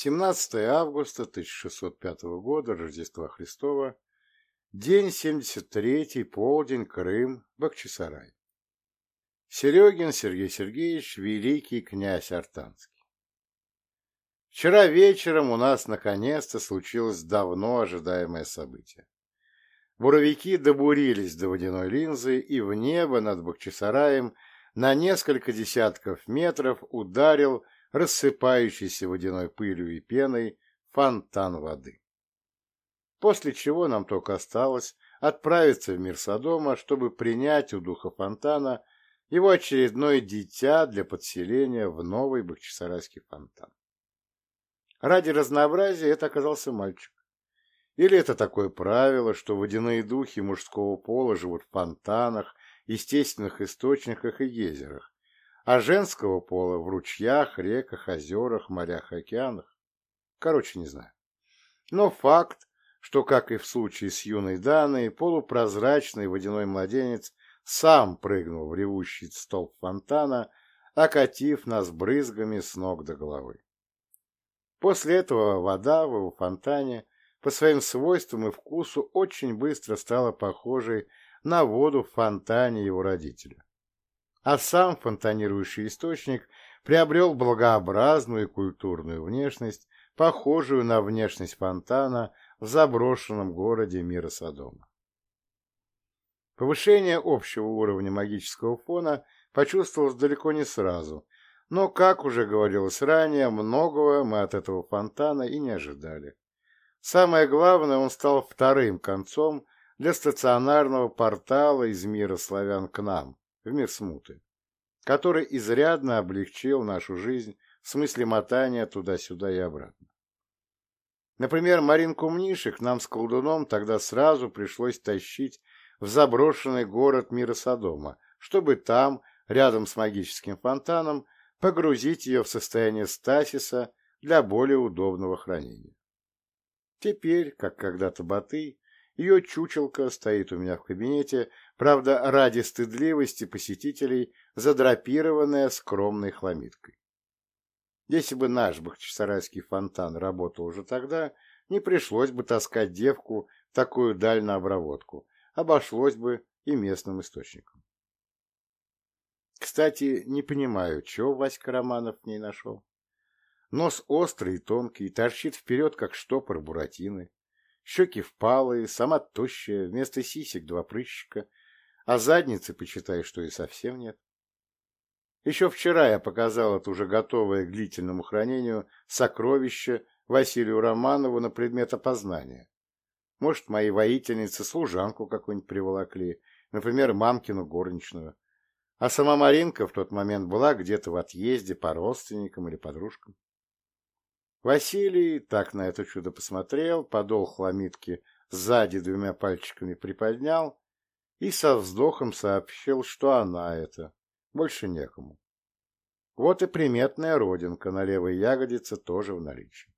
17 августа 1605 года, Рождества Христова, день 73, полдень, Крым, Бахчисарай. Серегин Сергей Сергеевич, великий князь Артанский. Вчера вечером у нас наконец-то случилось давно ожидаемое событие. Буровики добурились до водяной линзы, и в небо над Бахчисараем на несколько десятков метров ударил рассыпающийся водяной пылью и пеной фонтан воды. После чего нам только осталось отправиться в мир Содома, чтобы принять у духа фонтана его очередное дитя для подселения в новый Бахчисарайский фонтан. Ради разнообразия это оказался мальчик. Или это такое правило, что водяные духи мужского пола живут в фонтанах, естественных источниках и гейзерах, а женского пола в ручьях, реках, озерах, морях океанах? Короче, не знаю. Но факт, что, как и в случае с юной Даной, полупрозрачный водяной младенец сам прыгнул в ревущий столб фонтана, окатив нас брызгами с ног до головы. После этого вода в его фонтане по своим свойствам и вкусу очень быстро стала похожей на воду в фонтане его родителя. А сам фонтанирующий источник приобрел благообразную и культурную внешность, похожую на внешность фонтана в заброшенном городе мира Содома. Повышение общего уровня магического фона почувствовалось далеко не сразу, но, как уже говорилось ранее, многого мы от этого фонтана и не ожидали. Самое главное, он стал вторым концом для стационарного портала из мира славян к нам, в мир смуты, который изрядно облегчил нашу жизнь в смысле мотания туда-сюда и обратно. Например, Маринку Мнишек нам с колдуном тогда сразу пришлось тащить в заброшенный город мира Содома, чтобы там, рядом с магическим фонтаном, погрузить ее в состояние стасиса для более удобного хранения. Теперь, как когда-то Баты, ее чучелка стоит у меня в кабинете, правда, ради стыдливости посетителей, задрапированная скромной хламидкой. Если бы наш бахчисарайский фонтан работал уже тогда, не пришлось бы таскать девку в такую даль на обработку, обошлось бы и местным источником. Кстати, не понимаю, чего Васька Романов в ней нашел. Нос острый и тонкий, торчит вперед, как штопор буратины. Щеки впалые, сама тощая, вместо сисек два прыщика, а задницы, почитай, что и совсем нет. Еще вчера я показал это уже готовое к длительному хранению сокровище Василию Романову на предмет опознания. Может, мои воительницы служанку какую-нибудь приволокли, например, мамкину горничную. А сама Маринка в тот момент была где-то в отъезде по родственникам или подружкам. Василий так на это чудо посмотрел, подол хламидки сзади двумя пальчиками приподнял и со вздохом сообщил, что она это, больше некому. Вот и приметная родинка на левой ягодице тоже в наличии.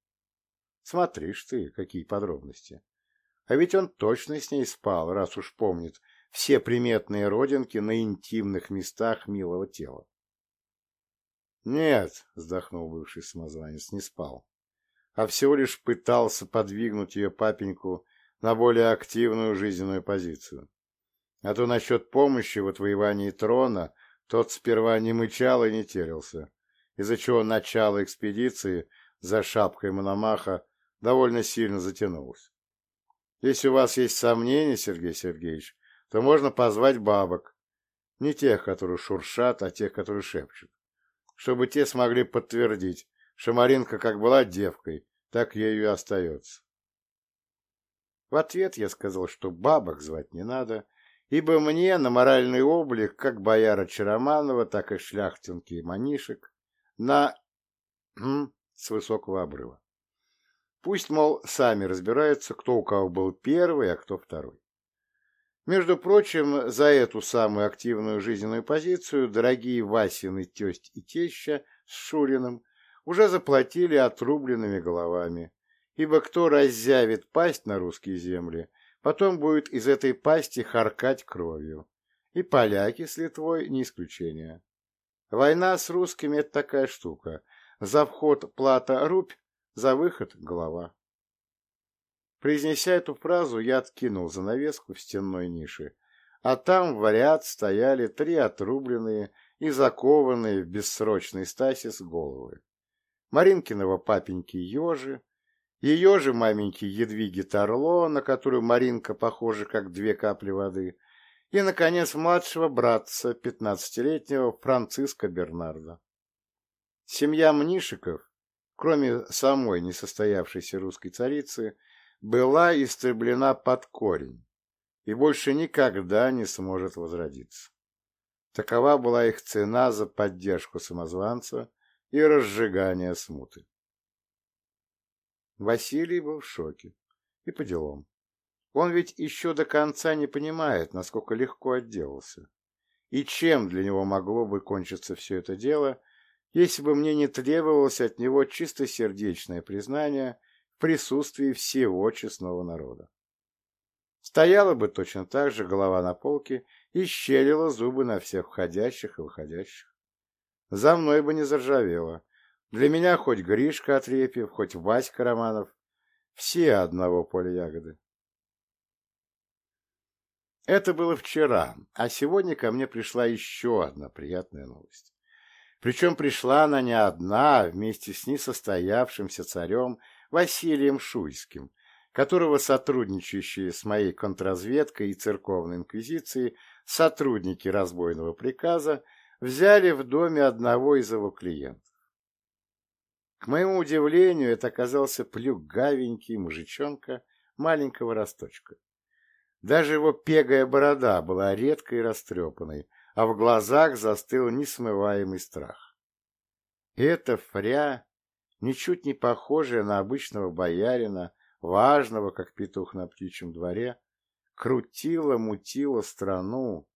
Смотришь ты, какие подробности. А ведь он точно с ней спал, раз уж помнит все приметные родинки на интимных местах милого тела. «Нет», — вздохнул бывший самозванец, — не спал, а всего лишь пытался подвигнуть ее папеньку на более активную жизненную позицию. А то насчет помощи в отвоевании трона тот сперва не мычал и не терялся, из-за чего начало экспедиции за шапкой Мономаха довольно сильно затянулось. Если у вас есть сомнения, Сергей Сергеевич, то можно позвать бабок. Не тех, которые шуршат, а тех, которые шепчут. Чтобы те смогли подтвердить, что Маринка как была девкой, так ею и остается. В ответ я сказал, что бабок звать не надо, ибо мне на моральный облик как бояра Чароманова, так и шляхтинки и манишек на... с высокого обрыва. Пусть, мол, сами разбираются, кто у кого был первый, а кто второй. Между прочим, за эту самую активную жизненную позицию дорогие Васины тесть и теща с Шуриным уже заплатили отрубленными головами, ибо кто раззявит пасть на русские земли, потом будет из этой пасти харкать кровью. И поляки с Литвой не исключение. Война с русскими – это такая штука. За вход плата рубь, за выход — голова. Произнеся эту фразу, я откинул занавеску в стенной нише, а там в ряд стояли три отрубленные и закованные в бессрочный стасис головы. Маринкиного папеньки Ежи, ее же маменьки Едвиги Торло, на которую Маринка похожа как две капли воды, и, наконец, младшего братца, пятнадцатилетнего Франциска Бернарда. Семья Мнишиков, кроме самой несостоявшейся русской царицы, была истреблена под корень и больше никогда не сможет возродиться. Такова была их цена за поддержку самозванца и разжигание смуты. Василий был в шоке. И по делам. Он ведь еще до конца не понимает, насколько легко отделался. И чем для него могло бы кончиться все это дело, если бы мне не требовалось от него чистосердечное признание в присутствии всего честного народа. Стояла бы точно так же голова на полке и щелила зубы на всех входящих и выходящих. За мной бы не заржавело, для меня хоть Гришка Отрепьев, хоть Васька Романов, все одного поля ягоды. Это было вчера, а сегодня ко мне пришла еще одна приятная новость. Причем пришла она не одна, а вместе с несостоявшимся царем Василием Шуйским, которого сотрудничающие с моей контрразведкой и церковной инквизицией сотрудники разбойного приказа взяли в доме одного из его клиентов. К моему удивлению, это оказался плюгавенький мужичонка маленького росточка. Даже его пегая борода была редкой и растрепанной, а в глазах застыл несмываемый страх. эта фря, ничуть не похожая на обычного боярина, важного, как петух на птичьем дворе, крутила, мутила страну,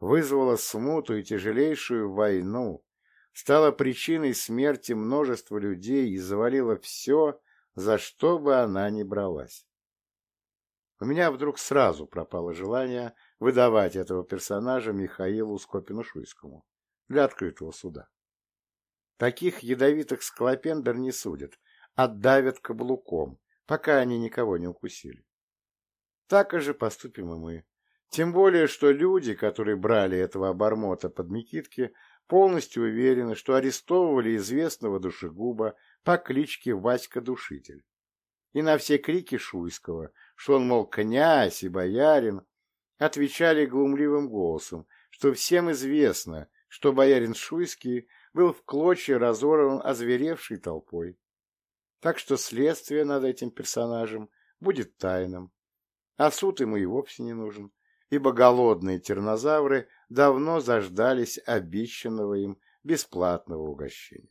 вызвала смуту и тяжелейшую войну, стала причиной смерти множества людей и завалила все, за что бы она ни бралась. У меня вдруг сразу пропало желание выдавать этого персонажа Михаилу Скопину-Шуйскому для открытого суда. Таких ядовитых склопендр не судят, отдавят каблуком, пока они никого не укусили. Так же поступим и мы. Тем более, что люди, которые брали этого обормота под Микитки, полностью уверены, что арестовывали известного душегуба по кличке Васька-душитель. И на все крики Шуйского, что он, мол, князь и боярин, отвечали глумливым голосом, что всем известно, что боярин Шуйский был в клочья разорван озверевшей толпой. Так что следствие над этим персонажем будет тайным, а суд ему и вовсе не нужен, ибо голодные тираннозавры давно заждались обещанного им бесплатного угощения.